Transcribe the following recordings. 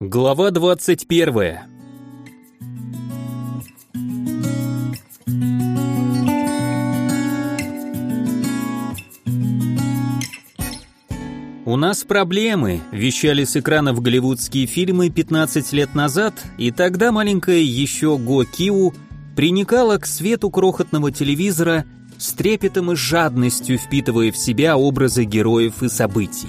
Глава 21. «У нас проблемы», – вещали с экранов голливудские фильмы 15 лет назад, и тогда маленькая еще Го Киу приникала к свету крохотного телевизора с трепетом и жадностью впитывая в себя образы героев и событий.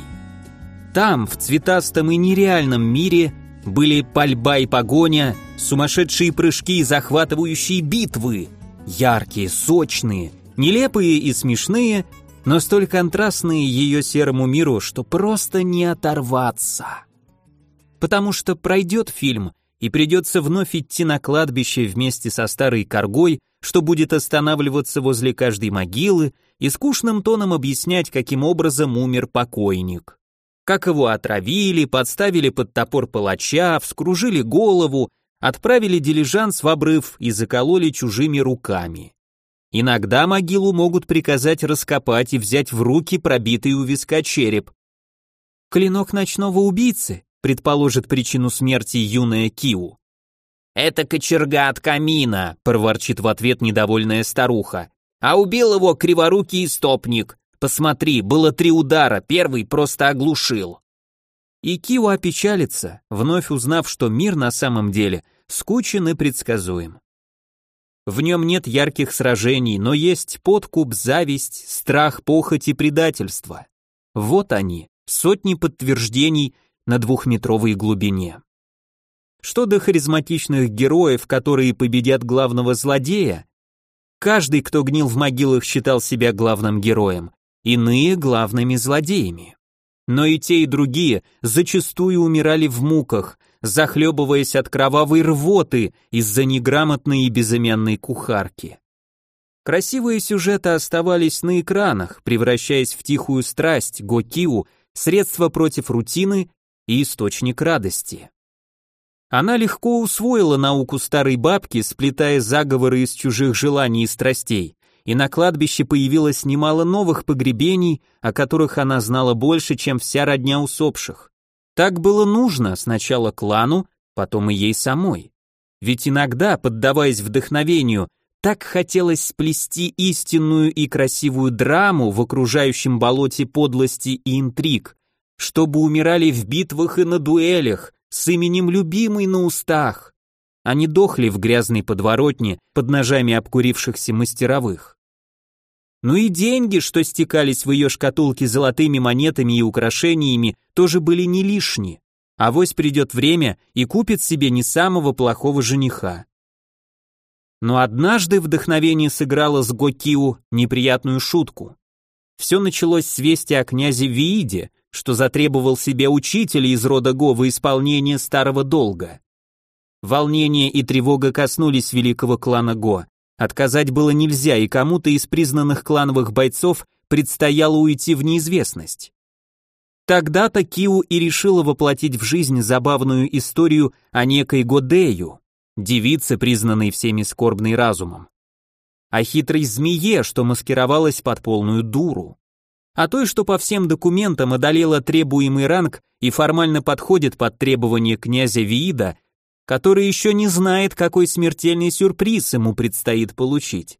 Там, в цветастом и нереальном мире, были пальба и погоня, сумасшедшие прыжки и захватывающие битвы, яркие, сочные, нелепые и смешные, но столь контрастные ее серому миру, что просто не оторваться. Потому что пройдет фильм, и придется вновь идти на кладбище вместе со старой коргой, что будет останавливаться возле каждой могилы и скучным тоном объяснять, каким образом умер покойник как его отравили, подставили под топор палача, вскружили голову, отправили дилижанс в обрыв и закололи чужими руками. Иногда могилу могут приказать раскопать и взять в руки пробитый у виска череп. Клинок ночного убийцы предположит причину смерти юная Киу. «Это кочерга от камина», — проворчит в ответ недовольная старуха. «А убил его криворукий истопник. Посмотри, было три удара, первый просто оглушил. И Кио опечалится, вновь узнав, что мир на самом деле скучен и предсказуем. В нем нет ярких сражений, но есть подкуп, зависть, страх, похоть и предательство. Вот они, сотни подтверждений на двухметровой глубине. Что до харизматичных героев, которые победят главного злодея, каждый, кто гнил в могилах, считал себя главным героем, иные главными злодеями. Но и те, и другие зачастую умирали в муках, захлебываясь от кровавой рвоты из-за неграмотной и безымянной кухарки. Красивые сюжеты оставались на экранах, превращаясь в тихую страсть, гокиу, средство против рутины и источник радости. Она легко усвоила науку старой бабки, сплетая заговоры из чужих желаний и страстей, и на кладбище появилось немало новых погребений, о которых она знала больше, чем вся родня усопших. Так было нужно сначала клану, потом и ей самой. Ведь иногда, поддаваясь вдохновению, так хотелось сплести истинную и красивую драму в окружающем болоте подлости и интриг, чтобы умирали в битвах и на дуэлях, с именем любимой на устах. Они дохли в грязной подворотне под ножами обкурившихся мастеровых. Ну и деньги, что стекались в ее шкатулке золотыми монетами и украшениями, тоже были не лишние. Авось придет время и купит себе не самого плохого жениха. Но однажды вдохновение сыграло с Гокиу неприятную шутку. Все началось с вести о князе Вииде, что затребовал себе учителя из рода Го в исполнение старого долга. Волнение и тревога коснулись великого клана Го, Отказать было нельзя, и кому-то из признанных клановых бойцов предстояло уйти в неизвестность. Тогда-то Киу и решила воплотить в жизнь забавную историю о некой Годею, девице, признанной всеми скорбной разумом. О хитрой змее, что маскировалась под полную дуру. О той, что по всем документам одолела требуемый ранг и формально подходит под требования князя Виида который еще не знает, какой смертельный сюрприз ему предстоит получить.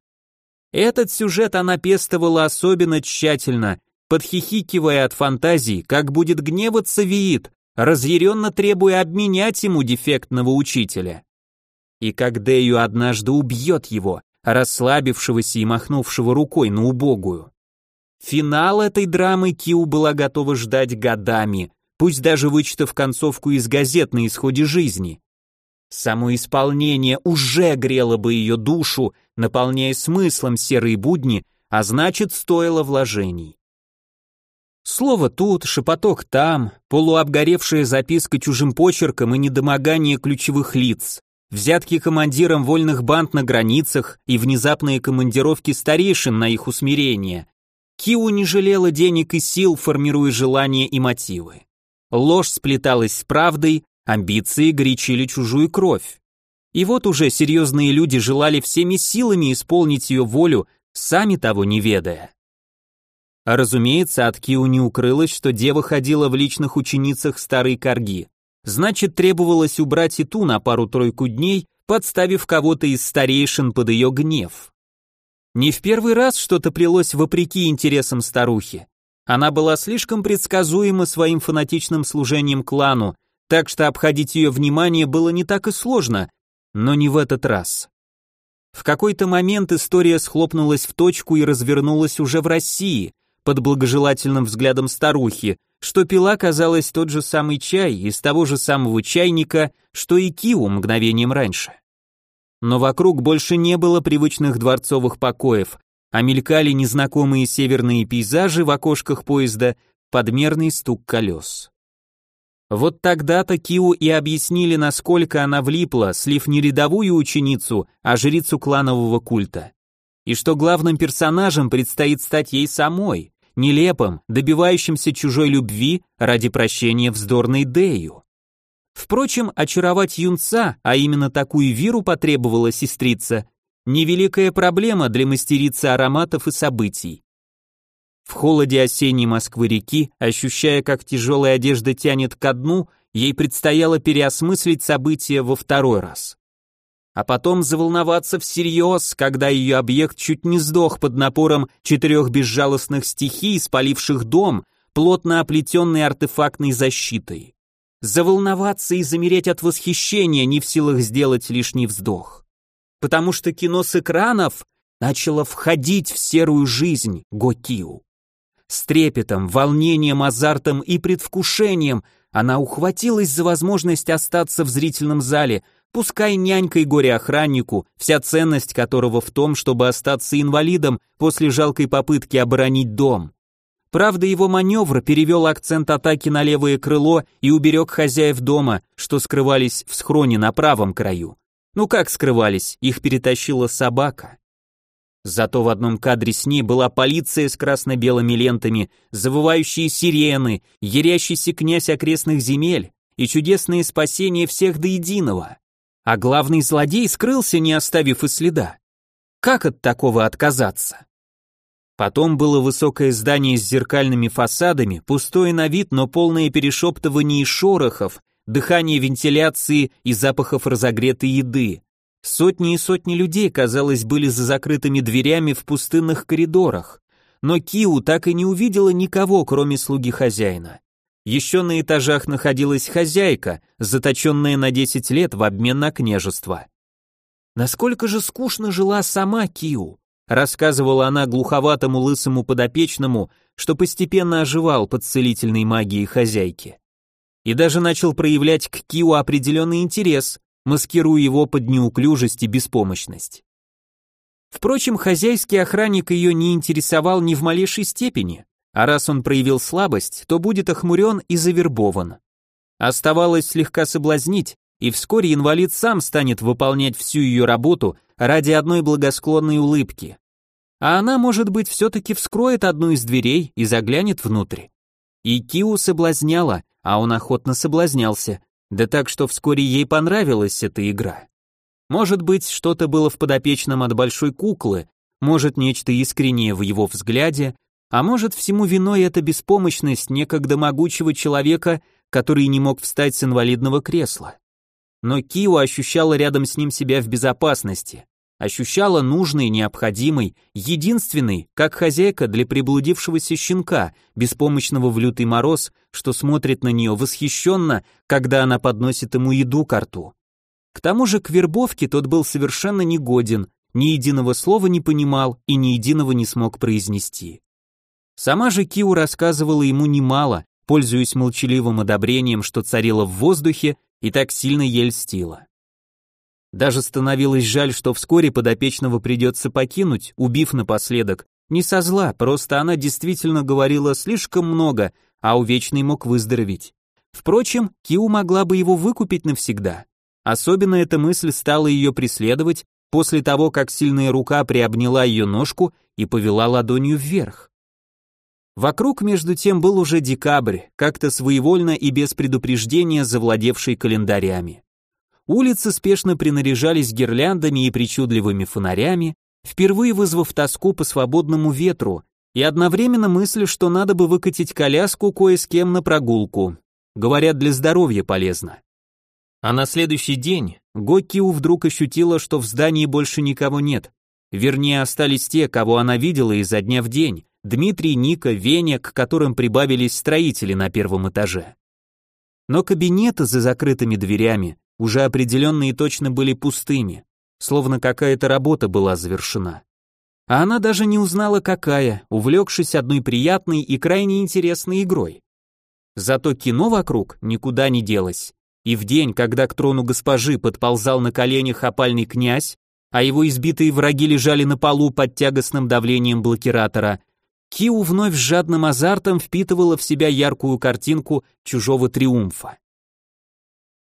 Этот сюжет она пестовала особенно тщательно, подхихикивая от фантазий, как будет гневаться Виит, разъяренно требуя обменять ему дефектного учителя. И как Дэю однажды убьет его, расслабившегося и махнувшего рукой на убогую. Финал этой драмы Киу была готова ждать годами, пусть даже вычитав концовку из газет на исходе жизни. Само исполнение уже грело бы ее душу, наполняя смыслом серые будни, а значит, стоило вложений. Слово тут, шепоток там, полуобгоревшая записка чужим почерком и недомогание ключевых лиц, взятки командирам вольных банд на границах и внезапные командировки старейшин на их усмирение. Киу не жалела денег и сил, формируя желания и мотивы. Ложь сплеталась с правдой, Амбиции горячили чужую кровь. И вот уже серьезные люди желали всеми силами исполнить ее волю, сами того не ведая. А разумеется, от Киу не укрылось, что дева ходила в личных ученицах старой корги. значит требовалось убрать и ту на пару-тройку дней, подставив кого-то из старейшин под ее гнев. Не в первый раз что-то плелось вопреки интересам старухи. Она была слишком предсказуема своим фанатичным служением клану, так что обходить ее внимание было не так и сложно, но не в этот раз. В какой-то момент история схлопнулась в точку и развернулась уже в России, под благожелательным взглядом старухи, что пила, казалось, тот же самый чай из того же самого чайника, что и Киу мгновением раньше. Но вокруг больше не было привычных дворцовых покоев, а мелькали незнакомые северные пейзажи в окошках поезда, подмерный стук колес. Вот тогда-то Киу и объяснили, насколько она влипла, слив не рядовую ученицу, а жрицу кланового культа. И что главным персонажем предстоит стать ей самой, нелепым, добивающимся чужой любви ради прощения вздорной Дею. Впрочем, очаровать юнца, а именно такую виру потребовала сестрица, невеликая проблема для мастерицы ароматов и событий. В холоде осенней Москвы-реки, ощущая, как тяжелая одежда тянет ко дну, ей предстояло переосмыслить события во второй раз. А потом заволноваться всерьез, когда ее объект чуть не сдох под напором четырех безжалостных стихий, спаливших дом, плотно оплетенный артефактной защитой заволноваться и замереть от восхищения, не в силах сделать лишний вздох. Потому что кино с экранов начало входить в серую жизнь Гокиу. С трепетом, волнением, азартом и предвкушением она ухватилась за возможность остаться в зрительном зале, пускай нянькой горе-охраннику, вся ценность которого в том, чтобы остаться инвалидом после жалкой попытки оборонить дом. Правда, его маневр перевел акцент атаки на левое крыло и уберег хозяев дома, что скрывались в схроне на правом краю. Ну как скрывались, их перетащила собака. Зато в одном кадре с ней была полиция с красно-белыми лентами, завывающие сирены, ярящийся князь окрестных земель и чудесное спасение всех до единого. А главный злодей скрылся, не оставив и следа. Как от такого отказаться? Потом было высокое здание с зеркальными фасадами, пустое на вид, но полное перешептываний и шорохов, дыхание вентиляции и запахов разогретой еды. Сотни и сотни людей, казалось, были за закрытыми дверями в пустынных коридорах. Но Киу так и не увидела никого, кроме слуги хозяина. Еще на этажах находилась хозяйка, заточенная на 10 лет в обмен на княжество. Насколько же скучно жила сама Киу рассказывала она глуховатому лысому подопечному, что постепенно оживал под целительной магией хозяйки. И даже начал проявлять к Киу определенный интерес, маскируя его под неуклюжесть и беспомощность. Впрочем, хозяйский охранник ее не интересовал ни в малейшей степени, а раз он проявил слабость, то будет охмурен и завербован. Оставалось слегка соблазнить, и вскоре инвалид сам станет выполнять всю ее работу ради одной благосклонной улыбки. А она, может быть, все-таки вскроет одну из дверей и заглянет внутрь. И Киу соблазняла, а он охотно соблазнялся, да так, что вскоре ей понравилась эта игра. Может быть, что-то было в подопечном от большой куклы, может, нечто искреннее в его взгляде, а может, всему виной эта беспомощность некогда могучего человека, который не мог встать с инвалидного кресла но Кио ощущала рядом с ним себя в безопасности, ощущала нужный, необходимый, единственный, как хозяйка для приблудившегося щенка, беспомощного в лютый мороз, что смотрит на нее восхищенно, когда она подносит ему еду к рту. К тому же к вербовке тот был совершенно негоден, ни единого слова не понимал и ни единого не смог произнести. Сама же Киу рассказывала ему немало, пользуясь молчаливым одобрением, что царило в воздухе и так сильно ей льстила. Даже становилось жаль, что вскоре подопечного придется покинуть, убив напоследок. Не со зла, просто она действительно говорила слишком много, а Увечный мог выздороветь. Впрочем, Киу могла бы его выкупить навсегда. Особенно эта мысль стала ее преследовать после того, как сильная рука приобняла ее ножку и повела ладонью вверх. Вокруг, между тем, был уже декабрь, как-то своевольно и без предупреждения завладевший календарями. Улицы спешно принаряжались гирляндами и причудливыми фонарями, впервые вызвав тоску по свободному ветру и одновременно мысль, что надо бы выкатить коляску кое с кем на прогулку. говорят, для здоровья полезно. А на следующий день Гоккиу вдруг ощутила, что в здании больше никого нет. Вернее, остались те, кого она видела изо дня в день. Дмитрий, Ника, Веня, к которым прибавились строители на первом этаже. Но кабинеты за закрытыми дверями уже определенно и точно были пустыми, словно какая-то работа была завершена. А она даже не узнала какая, увлекшись одной приятной и крайне интересной игрой. Зато кино вокруг никуда не делось. И в день, когда к трону госпожи подползал на коленях опальный князь, а его избитые враги лежали на полу под тягостным давлением блокиратора, Киу вновь с жадным азартом впитывала в себя яркую картинку чужого триумфа.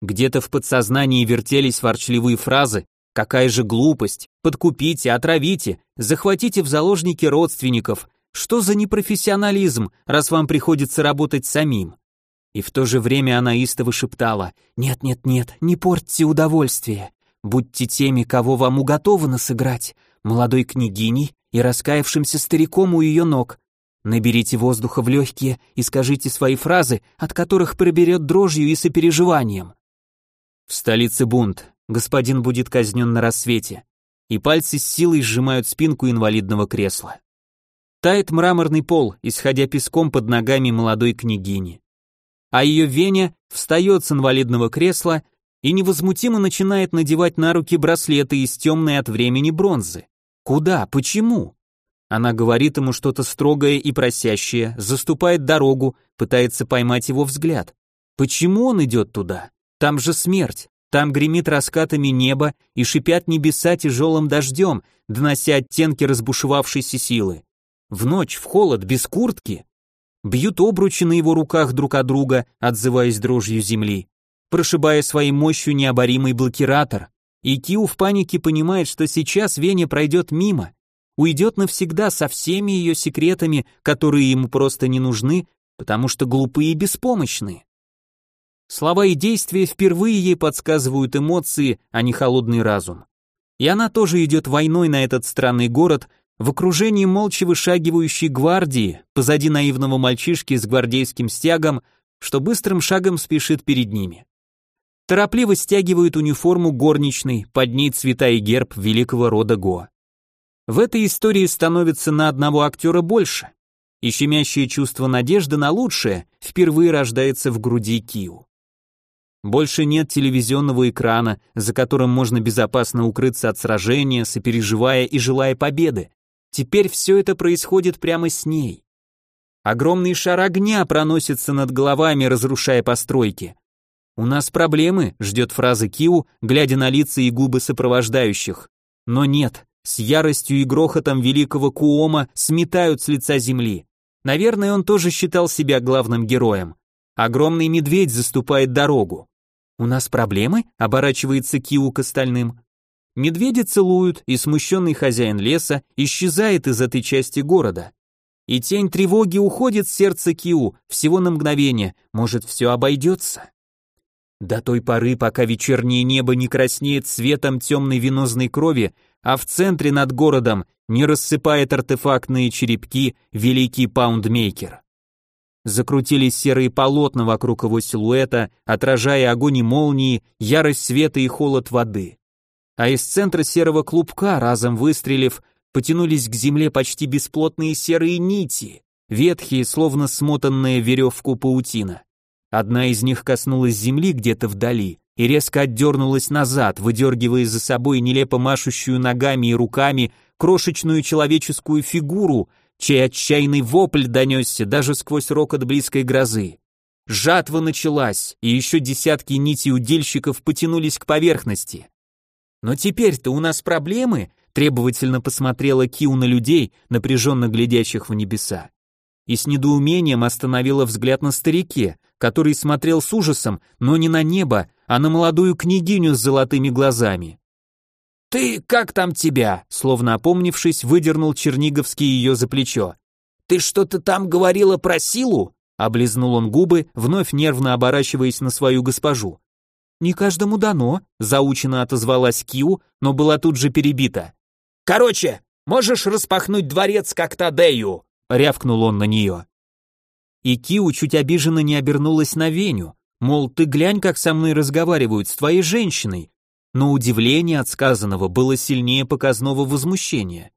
Где-то в подсознании вертелись ворчливые фразы «Какая же глупость! Подкупите, отравите, захватите в заложники родственников! Что за непрофессионализм, раз вам приходится работать самим?» И в то же время она истово шептала «Нет-нет-нет, не портьте удовольствие. Будьте теми, кого вам уготовано сыграть, молодой княгиней и раскаявшимся стариком у ее ног. Наберите воздуха в легкие и скажите свои фразы, от которых проберет дрожью и сопереживанием». В столице бунт, господин будет казнен на рассвете, и пальцы с силой сжимают спинку инвалидного кресла. Тает мраморный пол, исходя песком под ногами молодой княгини а ее Веня встает с инвалидного кресла и невозмутимо начинает надевать на руки браслеты из темной от времени бронзы. Куда? Почему? Она говорит ему что-то строгое и просящее, заступает дорогу, пытается поймать его взгляд. Почему он идет туда? Там же смерть, там гремит раскатами небо и шипят небеса тяжелым дождем, донося оттенки разбушевавшейся силы. В ночь, в холод, без куртки бьют обручи на его руках друг от друга, отзываясь дрожью земли, прошибая своей мощью необоримый блокиратор. И Киу в панике понимает, что сейчас Веня пройдет мимо, уйдет навсегда со всеми ее секретами, которые ему просто не нужны, потому что глупые и беспомощные. Слова и действия впервые ей подсказывают эмоции, а не холодный разум. И она тоже идет войной на этот странный город, в окружении молча вышагивающей гвардии, позади наивного мальчишки с гвардейским стягом, что быстрым шагом спешит перед ними. Торопливо стягивают униформу горничной, под ней цвета и герб великого рода Го. В этой истории становится на одного актера больше, и щемящее чувство надежды на лучшее впервые рождается в груди Киу. Больше нет телевизионного экрана, за которым можно безопасно укрыться от сражения, сопереживая и желая победы. Теперь все это происходит прямо с ней. Огромный шар огня проносится над головами, разрушая постройки. «У нас проблемы», — ждет фраза Киу, глядя на лица и губы сопровождающих. Но нет, с яростью и грохотом великого Куома сметают с лица земли. Наверное, он тоже считал себя главным героем. Огромный медведь заступает дорогу. «У нас проблемы?» — оборачивается Киу к остальным. Медведи целуют, и смущенный хозяин леса исчезает из этой части города. И тень тревоги уходит с сердца Киу, всего на мгновение, может, все обойдется. До той поры, пока вечернее небо не краснеет цветом темной венозной крови, а в центре над городом не рассыпает артефактные черепки великий паундмейкер. Закрутились серые полотна вокруг его силуэта, отражая огонь и молнии, ярость света и холод воды а из центра серого клубка, разом выстрелив, потянулись к земле почти бесплотные серые нити, ветхие, словно смотанная веревку паутина. Одна из них коснулась земли где-то вдали и резко отдернулась назад, выдергивая за собой нелепо машущую ногами и руками крошечную человеческую фигуру, чей отчаянный вопль донесся даже сквозь рокот близкой грозы. Жатва началась, и еще десятки нитей удильщиков потянулись к поверхности. Но теперь-то у нас проблемы, требовательно посмотрела Киу на людей, напряженно глядящих в небеса. И с недоумением остановила взгляд на старике, который смотрел с ужасом, но не на небо, а на молодую княгиню с золотыми глазами. «Ты как там тебя?» Словно опомнившись, выдернул Черниговский ее за плечо. «Ты что-то там говорила про силу?» Облизнул он губы, вновь нервно оборачиваясь на свою госпожу. «Не каждому дано», — заучено отозвалась Кью, но была тут же перебита. «Короче, можешь распахнуть дворец как Тадею», — рявкнул он на нее. И Киу чуть обиженно не обернулась на Веню, мол, ты глянь, как со мной разговаривают с твоей женщиной, но удивление от сказанного было сильнее показного возмущения.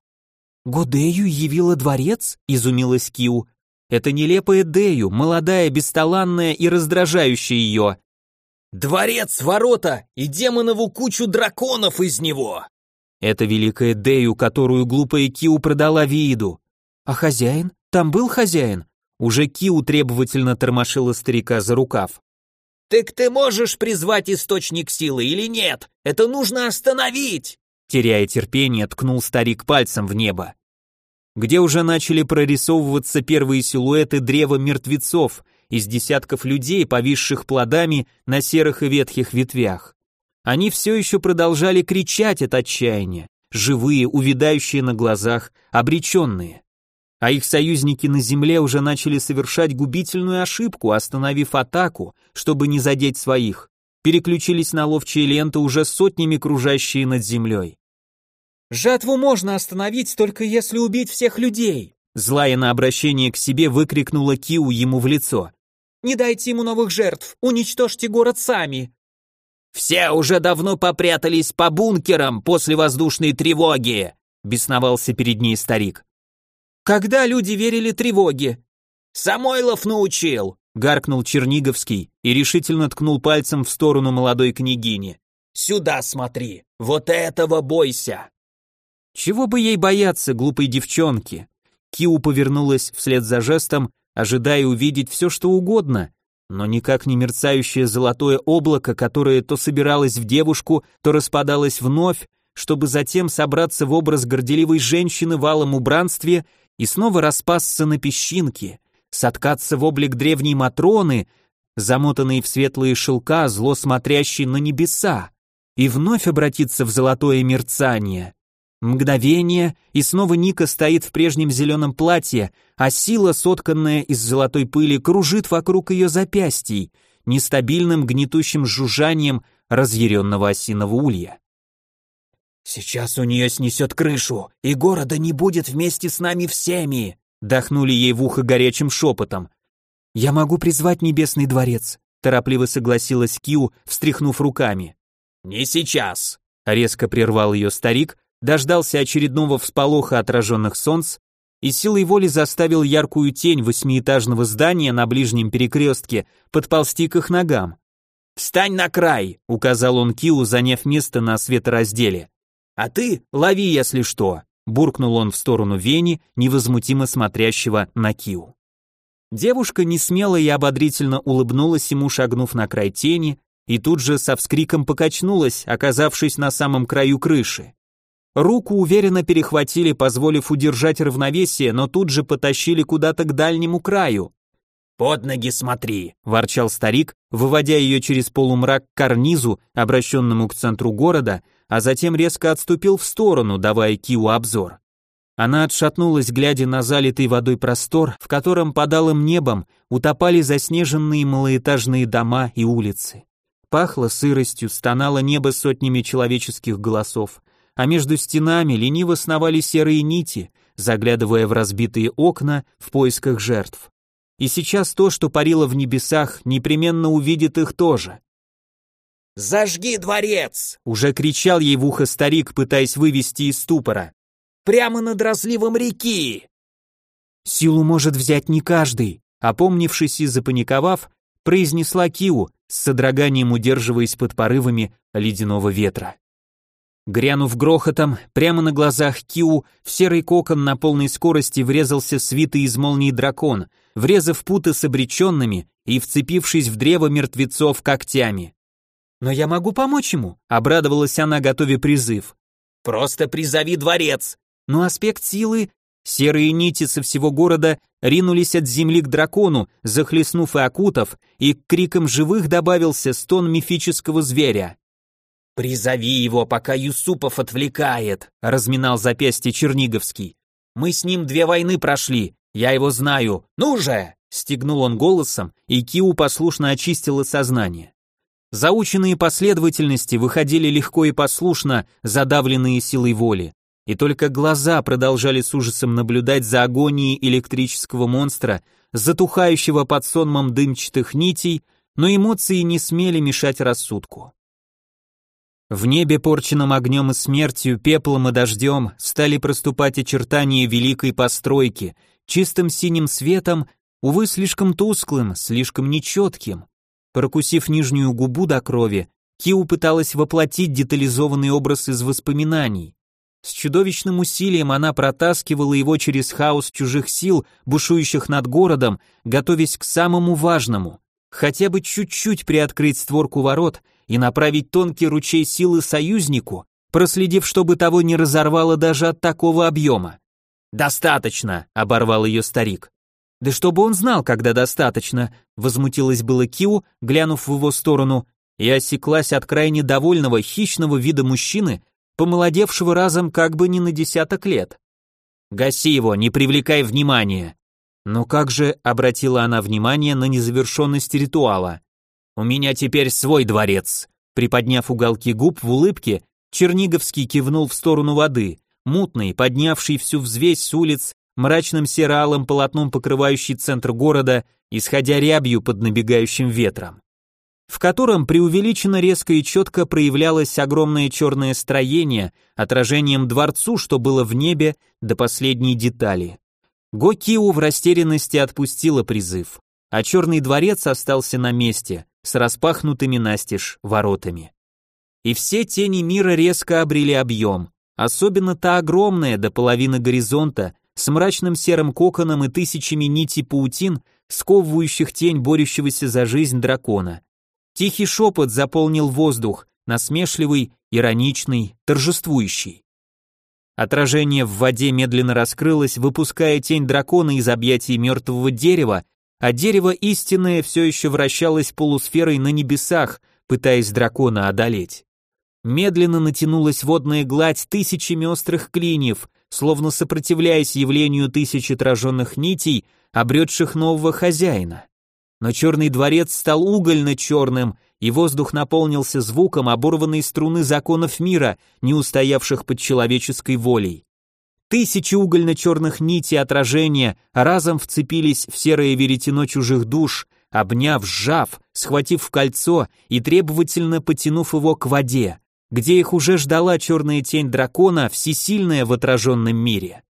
«Годею явила дворец?» — изумилась Киу. «Это нелепая Дею, молодая, бесталанная и раздражающая ее». «Дворец, ворота и демонову кучу драконов из него!» Это великая Дею, которую глупая Киу продала Вииду. А хозяин? Там был хозяин? Уже Киу требовательно тормошила старика за рукав. «Так ты можешь призвать источник силы или нет? Это нужно остановить!» Теряя терпение, ткнул старик пальцем в небо. Где уже начали прорисовываться первые силуэты древа мертвецов из десятков людей, повисших плодами на серых и ветхих ветвях. Они все еще продолжали кричать от отчаяния, живые, увядающие на глазах, обреченные а их союзники на земле уже начали совершать губительную ошибку, остановив атаку, чтобы не задеть своих, переключились на ловчие ленты, уже сотнями кружащие над землей. «Жатву можно остановить, только если убить всех людей!» Злая на обращение к себе выкрикнула Киу ему в лицо. «Не дайте ему новых жертв, уничтожьте город сами!» «Все уже давно попрятались по бункерам после воздушной тревоги!» бесновался перед ней старик. Когда люди верили тревоге? Самойлов научил, гаркнул Черниговский и решительно ткнул пальцем в сторону молодой княгини. Сюда смотри, вот этого бойся. Чего бы ей бояться, глупой девчонки? Киу повернулась вслед за жестом, ожидая увидеть все, что угодно, но никак не мерцающее золотое облако, которое то собиралось в девушку, то распадалось вновь, чтобы затем собраться в образ горделивой женщины в алом убранстве и снова распасться на песчинки, соткаться в облик древней Матроны, замотанной в светлые шелка, зло смотрящей на небеса, и вновь обратиться в золотое мерцание. Мгновение, и снова Ника стоит в прежнем зеленом платье, а сила, сотканная из золотой пыли, кружит вокруг ее запястий, нестабильным гнетущим жужжанием разъяренного осиного улья. «Сейчас у нее снесет крышу, и города не будет вместе с нами всеми!» Дохнули ей в ухо горячим шепотом. «Я могу призвать небесный дворец», торопливо согласилась Кью, встряхнув руками. «Не сейчас», резко прервал ее старик, дождался очередного всполоха отраженных солнц и силой воли заставил яркую тень восьмиэтажного здания на ближнем перекрестке подползти к их ногам. «Встань на край», — указал он Киу, заняв место на светоразделе. А ты лови, если что, буркнул он в сторону Вени, невозмутимо смотрящего на Киу. Девушка несмело и ободрительно улыбнулась ему, шагнув на край тени, и тут же со вскриком покачнулась, оказавшись на самом краю крыши. Руку уверенно перехватили, позволив удержать равновесие, но тут же потащили куда-то к дальнему краю. «Под ноги смотри!» – ворчал старик, выводя ее через полумрак к карнизу, обращенному к центру города, а затем резко отступил в сторону, давая Киу обзор. Она отшатнулась, глядя на залитый водой простор, в котором под алым небом утопали заснеженные малоэтажные дома и улицы. Пахло сыростью, стонало небо сотнями человеческих голосов, а между стенами лениво сновали серые нити, заглядывая в разбитые окна в поисках жертв. И сейчас то, что парило в небесах, непременно увидит их тоже. «Зажги дворец!» Уже кричал ей в ухо старик, пытаясь вывести из ступора. «Прямо над разливом реки!» «Силу может взять не каждый», опомнившись и запаниковав, произнесла Киу, с содроганием удерживаясь под порывами ледяного ветра. Грянув грохотом, прямо на глазах Киу в серый кокон на полной скорости врезался свитый из молний дракон, врезав путы с обреченными и вцепившись в древо мертвецов когтями. «Но я могу помочь ему», — обрадовалась она, готовя призыв. «Просто призови дворец». Но аспект силы... Серые нити со всего города ринулись от земли к дракону, захлестнув и окутав, и к крикам живых добавился стон мифического зверя. «Призови его, пока Юсупов отвлекает», — разминал запястье Черниговский. «Мы с ним две войны прошли, я его знаю. Ну же!» — стегнул он голосом, и Киу послушно очистила сознание. Заученные последовательности выходили легко и послушно, задавленные силой воли, и только глаза продолжали с ужасом наблюдать за агонией электрического монстра, затухающего под сонмом дымчатых нитей, но эмоции не смели мешать рассудку. В небе, порченном огнем и смертью, пеплом и дождем, стали проступать очертания великой постройки, чистым синим светом, увы, слишком тусклым, слишком нечетким. Прокусив нижнюю губу до крови, Киу пыталась воплотить детализованный образ из воспоминаний. С чудовищным усилием она протаскивала его через хаос чужих сил, бушующих над городом, готовясь к самому важному — хотя бы чуть-чуть приоткрыть створку ворот и направить тонкий ручей силы союзнику, проследив, чтобы того не разорвало даже от такого объема. «Достаточно!» — оборвал ее старик. «Да чтобы он знал, когда достаточно», — возмутилась было Киу, глянув в его сторону, и осеклась от крайне довольного хищного вида мужчины, помолодевшего разом как бы не на десяток лет. «Гаси его, не привлекай внимания!» «Но как же», — обратила она внимание на незавершенность ритуала, «у меня теперь свой дворец», приподняв уголки губ в улыбке, Черниговский кивнул в сторону воды, мутный, поднявший всю взвесь с улиц, мрачным серо-алым полотном покрывающий центр города, исходя рябью под набегающим ветром в котором преувеличенно резко и четко проявлялось огромное черное строение, отражением дворцу, что было в небе до последней детали. Гокиу в растерянности отпустила призыв, а черный дворец остался на месте, с распахнутыми настежь воротами. И все тени мира резко обрели объем, особенно та огромная до половины горизонта, с мрачным серым коконом и тысячами нитей паутин, сковывающих тень борющегося за жизнь дракона. Тихий шепот заполнил воздух, насмешливый, ироничный, торжествующий. Отражение в воде медленно раскрылось, выпуская тень дракона из объятий мертвого дерева, а дерево истинное все еще вращалось полусферой на небесах, пытаясь дракона одолеть. Медленно натянулась водная гладь тысячами острых клиньев, словно сопротивляясь явлению тысяч отраженных нитей, обретших нового хозяина но черный дворец стал угольно-черным, и воздух наполнился звуком оборванной струны законов мира, не устоявших под человеческой волей. Тысячи угольно-черных нитей отражения разом вцепились в серое веретено чужих душ, обняв, сжав, схватив в кольцо и требовательно потянув его к воде, где их уже ждала черная тень дракона, всесильная в отраженном мире.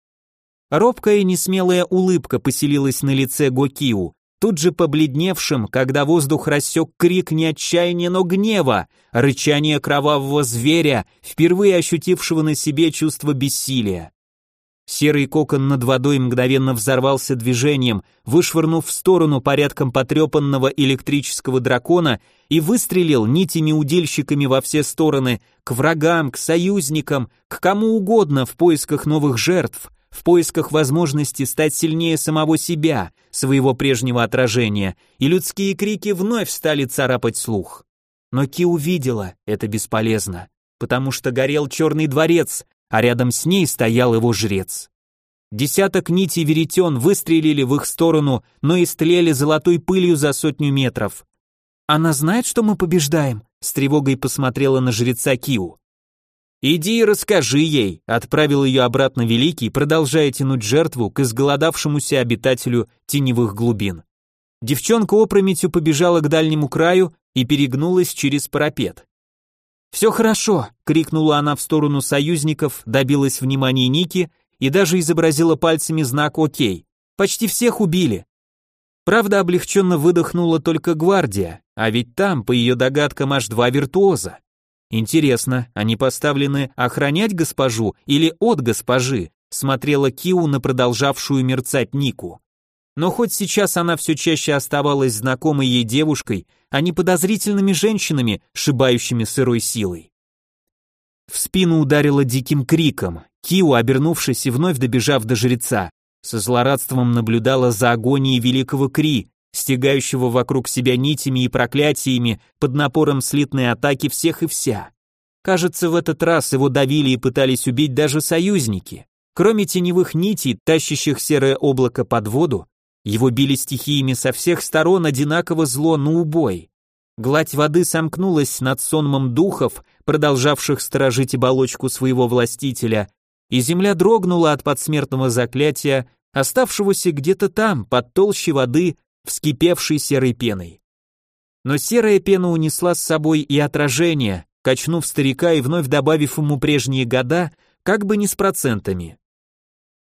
Робкая и несмелая улыбка поселилась на лице Гокиу, тут же побледневшим, когда воздух рассек крик не отчаяния, но гнева, рычание кровавого зверя, впервые ощутившего на себе чувство бессилия. Серый кокон над водой мгновенно взорвался движением, вышвырнув в сторону порядком потрепанного электрического дракона и выстрелил нитями-удильщиками во все стороны, к врагам, к союзникам, к кому угодно в поисках новых жертв, в поисках возможности стать сильнее самого себя, своего прежнего отражения, и людские крики вновь стали царапать слух. Но Ки увидела, это бесполезно, потому что горел черный дворец, а рядом с ней стоял его жрец. Десяток нитей веретен выстрелили в их сторону, но истлели золотой пылью за сотню метров. «Она знает, что мы побеждаем?» с тревогой посмотрела на жреца Киу. «Иди и расскажи ей», — отправил ее обратно Великий, продолжая тянуть жертву к изголодавшемуся обитателю теневых глубин. Девчонка опрометью побежала к дальнему краю и перегнулась через парапет. «Все хорошо», — крикнула она в сторону союзников, добилась внимания Ники и даже изобразила пальцами знак «Окей». «Почти всех убили». Правда, облегченно выдохнула только гвардия, а ведь там, по ее догадкам, аж два виртуоза. Интересно, они поставлены охранять госпожу или от госпожи? Смотрела Киу на продолжавшую мерцать Нику. Но хоть сейчас она все чаще оставалась знакомой ей девушкой, а не подозрительными женщинами, шибающими сырой силой. В спину ударила диким криком. Киу, обернувшись и вновь добежав до жреца, со злорадством наблюдала за агонией великого Кри, стегающего вокруг себя нитями и проклятиями под напором слитной атаки всех и вся. Кажется, в этот раз его давили и пытались убить даже союзники. Кроме теневых нитей, тащащих серое облако под воду, его били стихиями со всех сторон одинаково зло на убой. Гладь воды сомкнулась над сонмом духов, продолжавших сторожить оболочку своего властителя, и земля дрогнула от подсмертного заклятия, оставшегося где-то там, под толщей воды, вскипевшей серой пеной. но серая пена унесла с собой и отражение, качнув старика и вновь добавив ему прежние года, как бы не с процентами.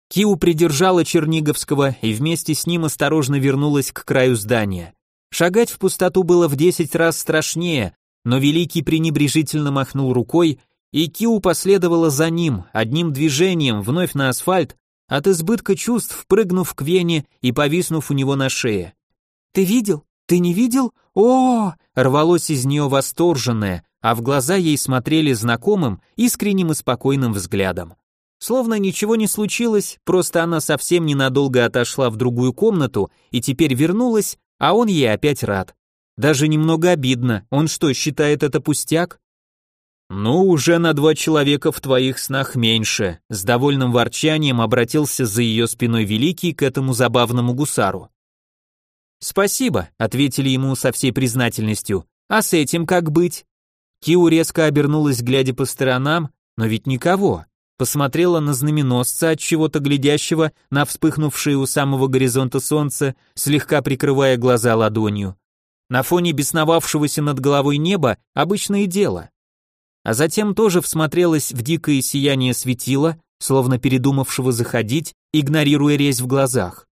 Киу придержала Черниговского и вместе с ним осторожно вернулась к краю здания. Шагать в пустоту было в десять раз страшнее, но Великий пренебрежительно махнул рукой, и Киу последовала за ним, одним движением, вновь на асфальт, от избытка чувств прыгнув к Вене и повиснув у него на шее. «Ты видел? Ты не видел? О!» рвалось из нее восторженное, а в глаза ей смотрели знакомым, искренним и спокойным взглядом. Словно ничего не случилось, просто она совсем ненадолго отошла в другую комнату и теперь вернулась, а он ей опять рад. Даже немного обидно, он что, считает это пустяк? «Ну, уже на два человека в твоих снах меньше», с довольным ворчанием обратился за ее спиной Великий к этому забавному гусару. «Спасибо», — ответили ему со всей признательностью. «А с этим как быть?» Киу резко обернулась, глядя по сторонам, но ведь никого. Посмотрела на знаменосца от чего-то глядящего на вспыхнувшее у самого горизонта солнце, слегка прикрывая глаза ладонью. На фоне бесновавшегося над головой неба обычное дело а затем тоже всмотрелась в дикое сияние светила, словно передумавшего заходить, игнорируя резь в глазах.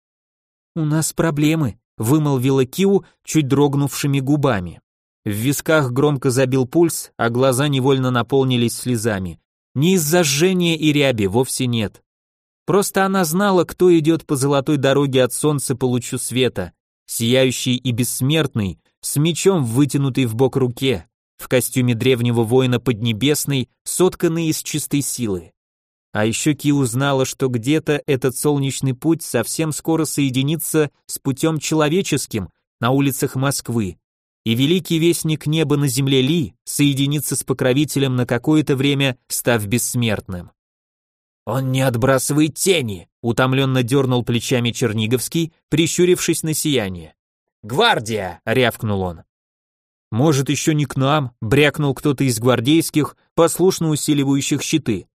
«У нас проблемы», — вымолвила Киу чуть дрогнувшими губами. В висках громко забил пульс, а глаза невольно наполнились слезами. Не из-за жжения и ряби, вовсе нет. Просто она знала, кто идет по золотой дороге от солнца по лучу света, сияющий и бессмертный, с мечом вытянутый в бок руке, в костюме древнего воина Поднебесной, сотканный из чистой силы. А еще Ки узнала, что где-то этот солнечный путь совсем скоро соединится с путем человеческим на улицах Москвы, и великий вестник неба на земле Ли соединится с покровителем на какое-то время, став бессмертным. «Он не отбрасывает тени», — утомленно дернул плечами Черниговский, прищурившись на сияние. «Гвардия!» — рявкнул он. Может, еще не к нам, брякнул кто-то из гвардейских, послушно усиливающих щиты.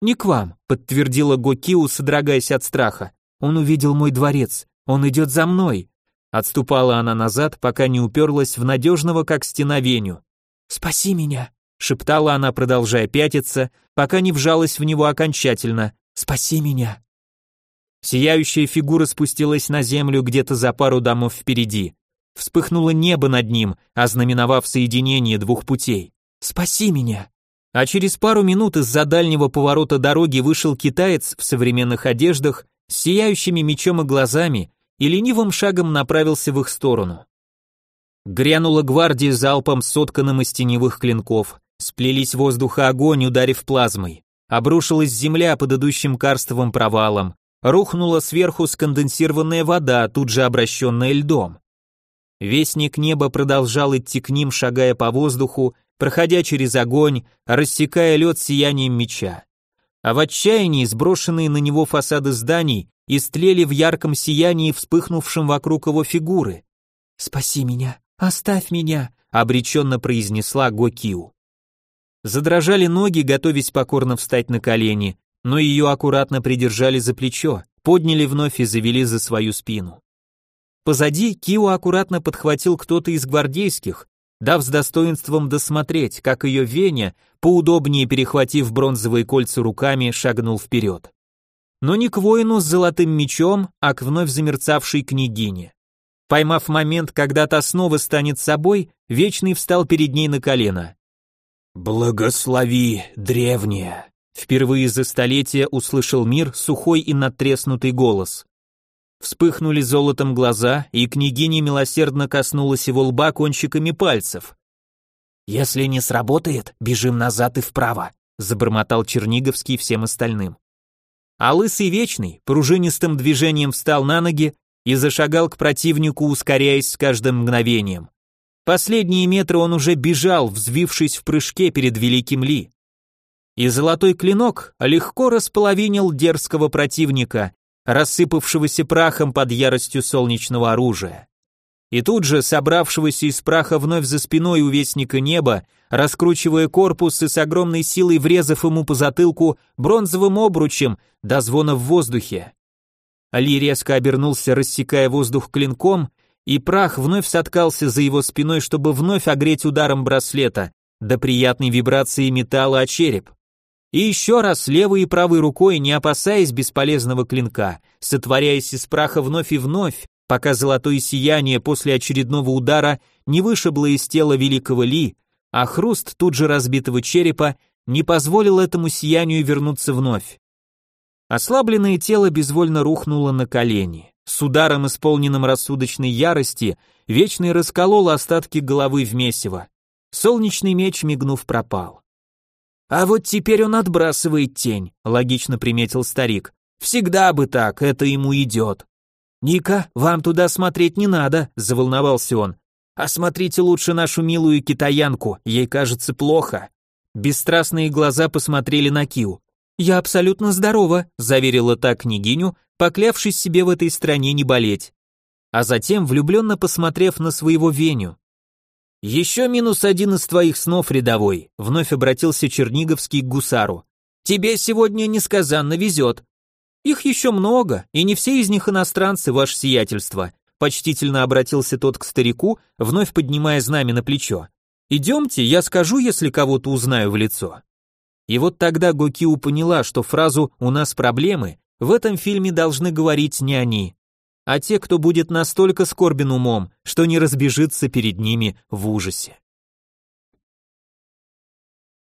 Не к вам, подтвердила Гокиу, содрогаясь от страха. Он увидел мой дворец, он идет за мной. Отступала она назад, пока не уперлась в надежного, как стена Веню. «Спаси меня!» — шептала она, продолжая пятиться, пока не вжалась в него окончательно. «Спаси меня!» Сияющая фигура спустилась на землю где-то за пару домов впереди. Вспыхнуло небо над ним, ознаменовав соединение двух путей. «Спаси меня!» А через пару минут из-за дальнего поворота дороги вышел китаец в современных одеждах, с сияющими мечом и глазами, и ленивым шагом направился в их сторону. Грянула гвардия залпом, сотканным из теневых клинков, сплелись воздуха огонь, ударив плазмой. Обрушилась земля под идущим карстовым провалом, рухнула сверху сконденсированная вода, тут же обращенная льдом. Вестник неба продолжал идти к ним, шагая по воздуху, проходя через огонь, рассекая лед сиянием меча. А в отчаянии сброшенные на него фасады зданий истлели в ярком сиянии, вспыхнувшем вокруг его фигуры. «Спаси меня! Оставь меня!» — обреченно произнесла Гокиу. Задрожали ноги, готовясь покорно встать на колени, но ее аккуратно придержали за плечо, подняли вновь и завели за свою спину. Позади Кио аккуратно подхватил кто-то из гвардейских, дав с достоинством досмотреть, как ее Веня, поудобнее перехватив бронзовые кольца руками, шагнул вперед. Но не к воину с золотым мечом, а к вновь замерцавшей княгине. Поймав момент, когда та снова станет собой, Вечный встал перед ней на колено. «Благослови, древняя!» Впервые за столетие услышал мир сухой и надтреснутый голос. Вспыхнули золотом глаза, и княгиня милосердно коснулась его лба кончиками пальцев. «Если не сработает, бежим назад и вправо», забормотал Черниговский всем остальным. А лысый вечный пружинистым движением встал на ноги и зашагал к противнику, ускоряясь с каждым мгновением. Последние метры он уже бежал, взвившись в прыжке перед великим Ли. И золотой клинок легко располовинил дерзкого противника, рассыпавшегося прахом под яростью солнечного оружия. И тут же, собравшегося из праха вновь за спиной у вестника неба, раскручивая корпус и с огромной силой врезав ему по затылку бронзовым обручем до звона в воздухе. Али резко обернулся, рассекая воздух клинком, и прах вновь соткался за его спиной, чтобы вновь огреть ударом браслета, до приятной вибрации металла о череп. И еще раз левой и правой рукой, не опасаясь бесполезного клинка, сотворяясь из праха вновь и вновь, пока золотое сияние после очередного удара не вышибло из тела великого Ли, а хруст тут же разбитого черепа не позволил этому сиянию вернуться вновь. Ослабленное тело безвольно рухнуло на колени. С ударом, исполненным рассудочной ярости, Вечный расколол остатки головы в месиво. Солнечный меч, мигнув, пропал. «А вот теперь он отбрасывает тень», — логично приметил старик. «Всегда бы так, это ему идет». «Ника, вам туда смотреть не надо», — заволновался он. «Осмотрите лучше нашу милую китаянку, ей кажется плохо». Бесстрастные глаза посмотрели на Киу. «Я абсолютно здорова», — заверила та княгиню, поклявшись себе в этой стране не болеть. А затем, влюбленно посмотрев на своего Веню, «Еще минус один из твоих снов, рядовой», — вновь обратился Черниговский к гусару. «Тебе сегодня несказанно везет. Их еще много, и не все из них иностранцы, ваше сиятельство», — почтительно обратился тот к старику, вновь поднимая знамя на плечо. «Идемте, я скажу, если кого-то узнаю в лицо». И вот тогда Гокиу поняла, что фразу «у нас проблемы» в этом фильме должны говорить не они, а те, кто будет настолько скорбен умом, что не разбежится перед ними в ужасе.